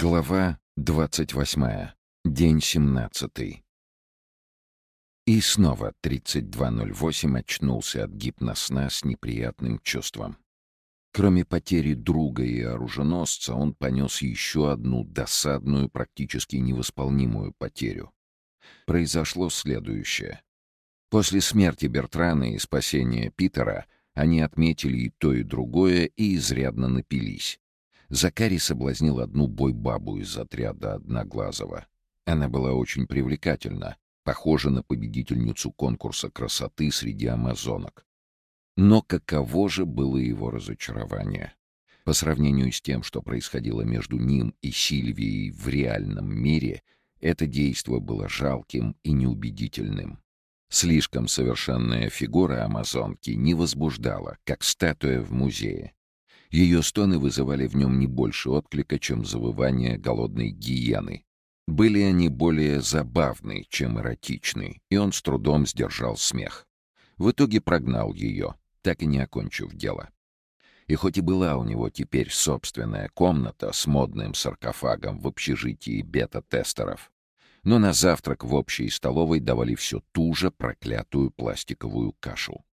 Глава 28. День 17. И снова 3208 очнулся от гипносна с неприятным чувством. Кроме потери друга и оруженосца, он понес еще одну досадную, практически невосполнимую потерю. Произошло следующее. После смерти Бертрана и спасения Питера они отметили и то, и другое, и изрядно напились. Закарий соблазнил одну бойбабу из отряда Одноглазого. Она была очень привлекательна, похожа на победительницу конкурса красоты среди амазонок. Но каково же было его разочарование? По сравнению с тем, что происходило между ним и Сильвией в реальном мире, это действо было жалким и неубедительным. Слишком совершенная фигура амазонки не возбуждала, как статуя в музее. Ее стоны вызывали в нем не больше отклика, чем завывание голодной гиены. Были они более забавны, чем эротичны, и он с трудом сдержал смех. В итоге прогнал ее, так и не окончив дело. И хоть и была у него теперь собственная комната с модным саркофагом в общежитии бета-тестеров, но на завтрак в общей столовой давали все ту же проклятую пластиковую кашу.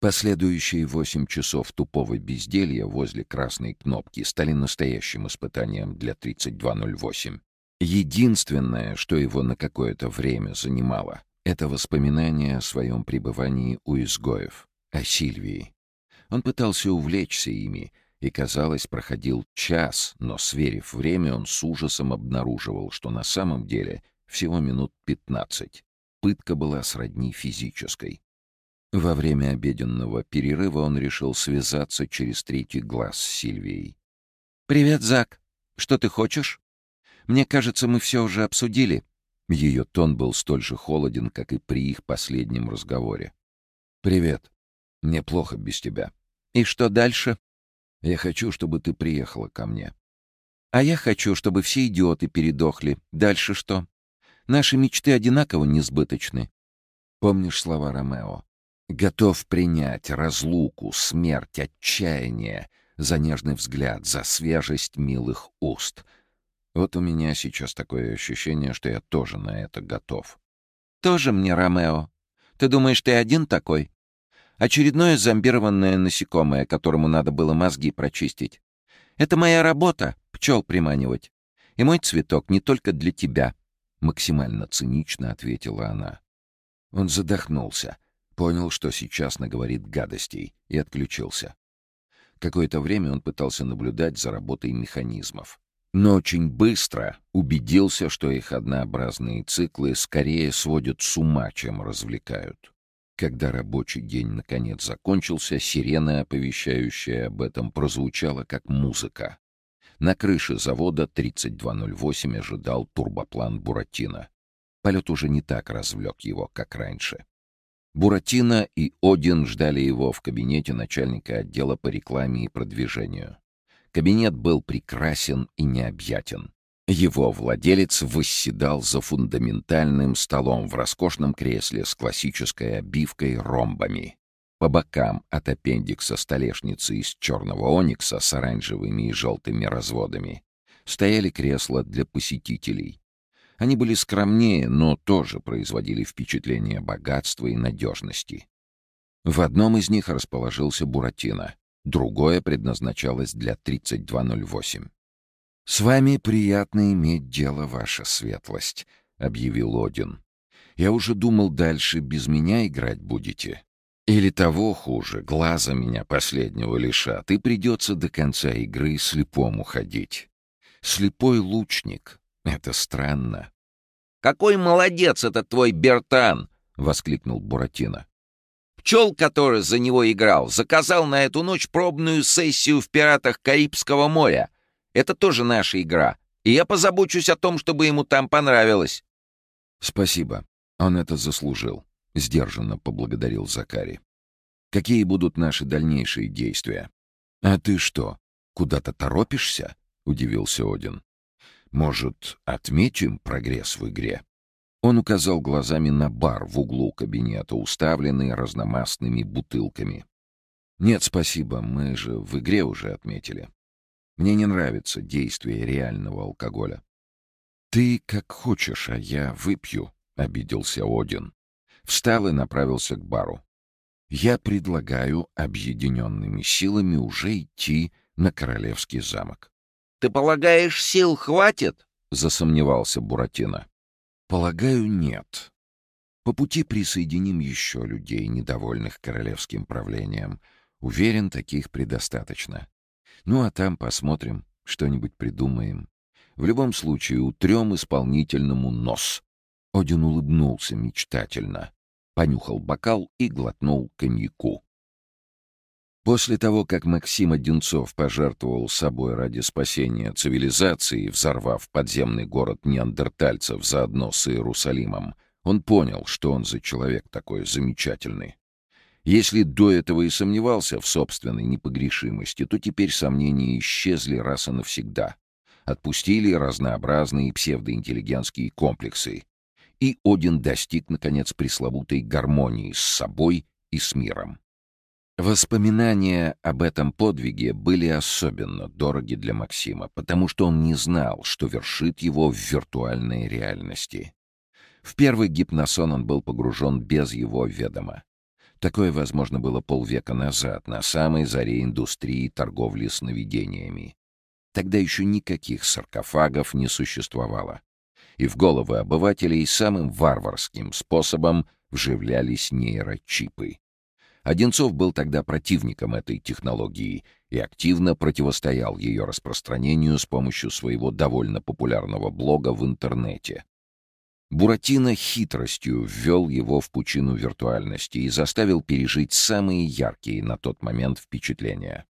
Последующие восемь часов тупого безделья возле красной кнопки стали настоящим испытанием для 3208. Единственное, что его на какое-то время занимало, это воспоминание о своем пребывании у изгоев, о Сильвии. Он пытался увлечься ими, и, казалось, проходил час, но, сверив время, он с ужасом обнаруживал, что на самом деле всего минут пятнадцать. Пытка была сродни физической. Во время обеденного перерыва он решил связаться через третий глаз с Сильвией. «Привет, Зак. Что ты хочешь? Мне кажется, мы все уже обсудили». Ее тон был столь же холоден, как и при их последнем разговоре. «Привет. Мне плохо без тебя». «И что дальше?» «Я хочу, чтобы ты приехала ко мне». «А я хочу, чтобы все идиоты передохли. Дальше что? Наши мечты одинаково несбыточны». Помнишь слова Ромео? Готов принять разлуку, смерть, отчаяние за нежный взгляд, за свежесть милых уст. Вот у меня сейчас такое ощущение, что я тоже на это готов. «Тоже мне, Ромео. Ты думаешь, ты один такой? Очередное зомбированное насекомое, которому надо было мозги прочистить. Это моя работа — пчел приманивать. И мой цветок не только для тебя», — максимально цинично ответила она. Он задохнулся — Понял, что сейчас наговорит гадостей, и отключился. Какое-то время он пытался наблюдать за работой механизмов. Но очень быстро убедился, что их однообразные циклы скорее сводят с ума, чем развлекают. Когда рабочий день наконец закончился, сирена, оповещающая об этом, прозвучала как музыка. На крыше завода 3208 ожидал турбоплан «Буратино». Полет уже не так развлек его, как раньше. Буратино и Один ждали его в кабинете начальника отдела по рекламе и продвижению. Кабинет был прекрасен и необъятен. Его владелец восседал за фундаментальным столом в роскошном кресле с классической обивкой ромбами. По бокам от аппендикса столешницы из черного оникса с оранжевыми и желтыми разводами стояли кресла для посетителей, они были скромнее, но тоже производили впечатление богатства и надежности. В одном из них расположился Буратино, другое предназначалось для 3208. «С вами приятно иметь дело, ваша светлость», — объявил Один. «Я уже думал, дальше без меня играть будете. Или того хуже, глаза меня последнего лишат, и придется до конца игры слепому ходить. Слепой лучник, это странно. «Какой молодец этот твой Бертан!» — воскликнул Буратино. «Пчел, который за него играл, заказал на эту ночь пробную сессию в «Пиратах Карибского моря». Это тоже наша игра, и я позабочусь о том, чтобы ему там понравилось». «Спасибо. Он это заслужил», — сдержанно поблагодарил Закари. «Какие будут наши дальнейшие действия?» «А ты что, куда-то торопишься?» — удивился Один. Может, отметим прогресс в игре?» Он указал глазами на бар в углу кабинета, уставленный разномастными бутылками. «Нет, спасибо, мы же в игре уже отметили». Мне не нравится действие реального алкоголя. «Ты как хочешь, а я выпью», — обиделся Один. Встал и направился к бару. «Я предлагаю объединенными силами уже идти на Королевский замок». «Ты полагаешь, сил хватит?» — засомневался Буратино. «Полагаю, нет. По пути присоединим еще людей, недовольных королевским правлением. Уверен, таких предостаточно. Ну а там посмотрим, что-нибудь придумаем. В любом случае, утрем исполнительному нос». Один улыбнулся мечтательно, понюхал бокал и глотнул коньяку. После того, как Максим Одинцов пожертвовал собой ради спасения цивилизации, взорвав подземный город неандертальцев заодно с Иерусалимом, он понял, что он за человек такой замечательный. Если до этого и сомневался в собственной непогрешимости, то теперь сомнения исчезли раз и навсегда. Отпустили разнообразные псевдоинтеллигентские комплексы. И Один достиг, наконец, пресловутой гармонии с собой и с миром. Воспоминания об этом подвиге были особенно дороги для Максима, потому что он не знал, что вершит его в виртуальной реальности. В первый гипносон он был погружен без его ведома. Такое, возможно, было полвека назад, на самой заре индустрии торговли сновидениями. Тогда еще никаких саркофагов не существовало. И в головы обывателей самым варварским способом вживлялись нейрочипы. Одинцов был тогда противником этой технологии и активно противостоял ее распространению с помощью своего довольно популярного блога в интернете. Буратино хитростью ввел его в пучину виртуальности и заставил пережить самые яркие на тот момент впечатления.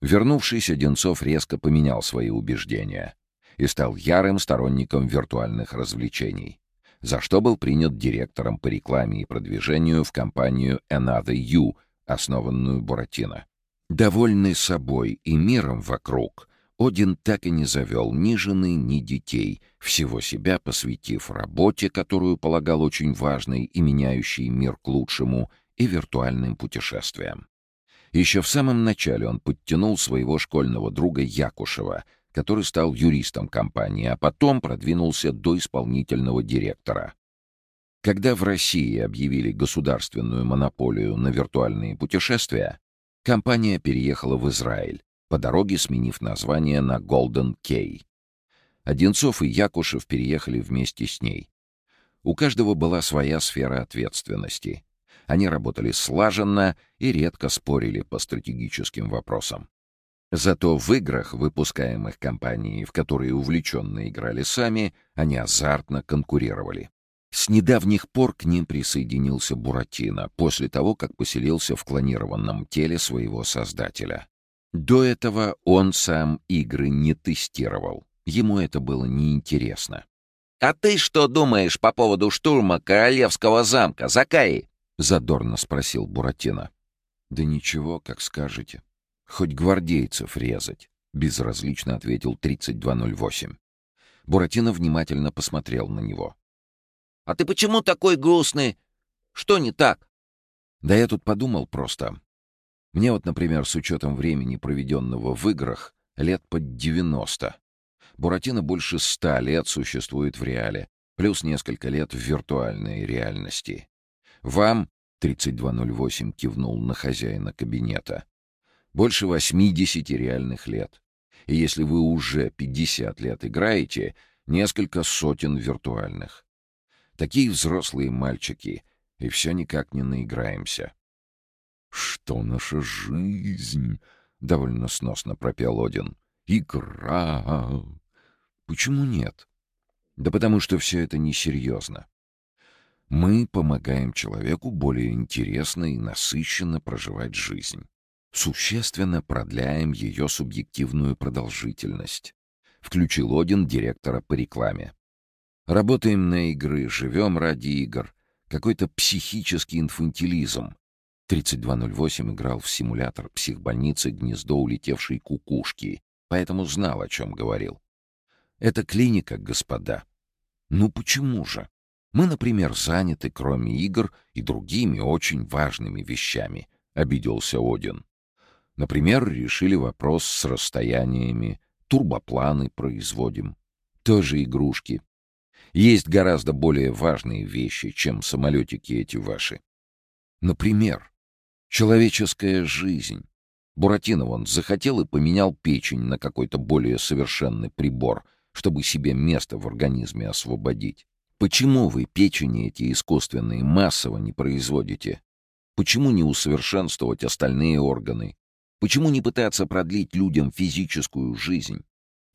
Вернувшись, Одинцов резко поменял свои убеждения и стал ярым сторонником виртуальных развлечений за что был принят директором по рекламе и продвижению в компанию Another You, основанную Буратино. Довольный собой и миром вокруг, Один так и не завел ни жены, ни детей, всего себя посвятив работе, которую полагал очень важной и меняющей мир к лучшему, и виртуальным путешествиям. Еще в самом начале он подтянул своего школьного друга Якушева — который стал юристом компании, а потом продвинулся до исполнительного директора. Когда в России объявили государственную монополию на виртуальные путешествия, компания переехала в Израиль, по дороге сменив название на Golden Key. Одинцов и Якушев переехали вместе с ней. У каждого была своя сфера ответственности. Они работали слаженно и редко спорили по стратегическим вопросам. Зато в играх, выпускаемых компанией, в которые увлеченно играли сами, они азартно конкурировали. С недавних пор к ним присоединился Буратино, после того, как поселился в клонированном теле своего создателя. До этого он сам игры не тестировал. Ему это было неинтересно. «А ты что думаешь по поводу штурма Королевского замка, Закаи?» — задорно спросил Буратино. «Да ничего, как скажете», Хоть гвардейцев резать, безразлично ответил 3208. Буратино внимательно посмотрел на него. А ты почему такой грустный? Что не так? Да я тут подумал просто. Мне вот, например, с учетом времени, проведенного в играх, лет под 90. Буратино больше ста лет существует в реале, плюс несколько лет в виртуальной реальности. Вам, 3208 кивнул на хозяина кабинета, больше 80 реальных лет. И если вы уже 50 лет играете, несколько сотен виртуальных. Такие взрослые мальчики, и все никак не наиграемся. «Что наша жизнь?» — довольно сносно пропел Один. «Игра!» «Почему нет?» «Да потому что все это несерьезно. Мы помогаем человеку более интересно и насыщенно проживать жизнь существенно продляем ее субъективную продолжительность. Включил Один директора по рекламе. Работаем на игры, живем ради игр. Какой-то психический инфантилизм. 3208 играл в симулятор психбольницы «Гнездо улетевшей кукушки», поэтому знал, о чем говорил. Это клиника, господа. Ну почему же? Мы, например, заняты, кроме игр, и другими очень важными вещами, — обиделся Один. Например, решили вопрос с расстояниями, турбопланы производим. Тоже игрушки. Есть гораздо более важные вещи, чем самолетики эти ваши. Например, человеческая жизнь. Буратино вон захотел и поменял печень на какой-то более совершенный прибор, чтобы себе место в организме освободить. Почему вы печени эти искусственные массово не производите? Почему не усовершенствовать остальные органы? Почему не пытаться продлить людям физическую жизнь?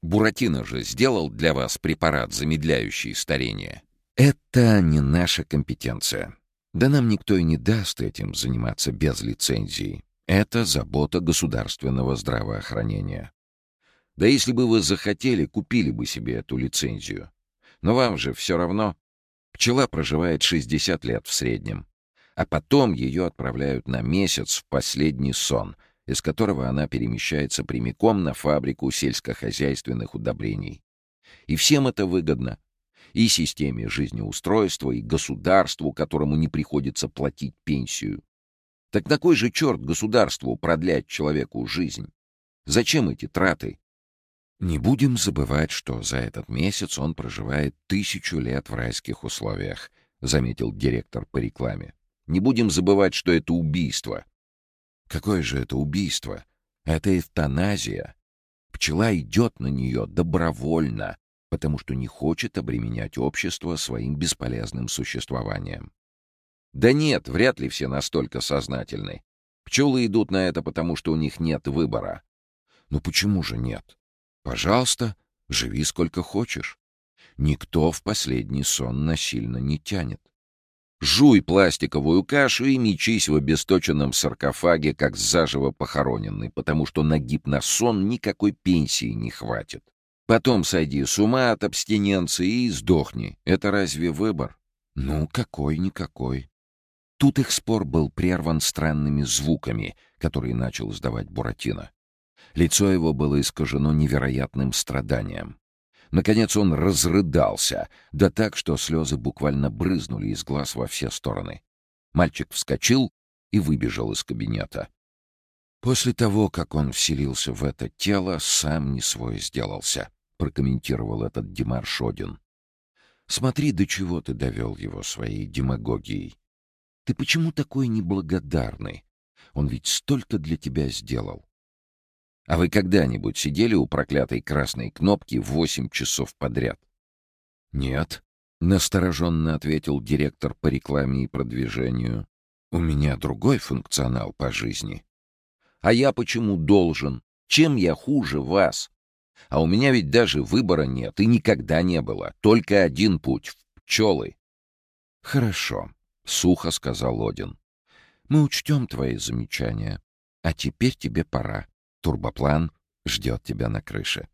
Буратино же сделал для вас препарат, замедляющий старение. Это не наша компетенция. Да нам никто и не даст этим заниматься без лицензии. Это забота государственного здравоохранения. Да если бы вы захотели, купили бы себе эту лицензию. Но вам же все равно. Пчела проживает 60 лет в среднем. А потом ее отправляют на месяц в последний сон, из которого она перемещается прямиком на фабрику сельскохозяйственных удобрений. И всем это выгодно. И системе жизнеустройства, и государству, которому не приходится платить пенсию. Так на кой же черт государству продлять человеку жизнь? Зачем эти траты? Не будем забывать, что за этот месяц он проживает тысячу лет в райских условиях, заметил директор по рекламе. Не будем забывать, что это убийство. Какое же это убийство? Это эвтаназия. Пчела идет на нее добровольно, потому что не хочет обременять общество своим бесполезным существованием. Да нет, вряд ли все настолько сознательны. Пчелы идут на это, потому что у них нет выбора. Ну почему же нет? Пожалуйста, живи сколько хочешь. Никто в последний сон насильно не тянет. Жуй пластиковую кашу и мечись в обесточенном саркофаге, как заживо похороненный, потому что на гипносон никакой пенсии не хватит. Потом сойди с ума от абстиненции и сдохни. Это разве выбор? Ну, какой-никакой. Тут их спор был прерван странными звуками, которые начал издавать Буратино. Лицо его было искажено невероятным страданием. Наконец он разрыдался, да так, что слезы буквально брызнули из глаз во все стороны. Мальчик вскочил и выбежал из кабинета. «После того, как он вселился в это тело, сам не свой сделался», — прокомментировал этот Димар Шодин. «Смотри, до чего ты довел его своей демагогией. Ты почему такой неблагодарный? Он ведь столько для тебя сделал. А вы когда-нибудь сидели у проклятой красной кнопки восемь часов подряд? Нет, настороженно ответил директор по рекламе и продвижению. У меня другой функционал по жизни. А я почему должен? Чем я хуже вас? А у меня ведь даже выбора нет и никогда не было. Только один путь — в пчелы. Хорошо. — сухо сказал Один. «Мы учтем твои замечания. А теперь тебе пора. Турбоплан ждет тебя на крыше».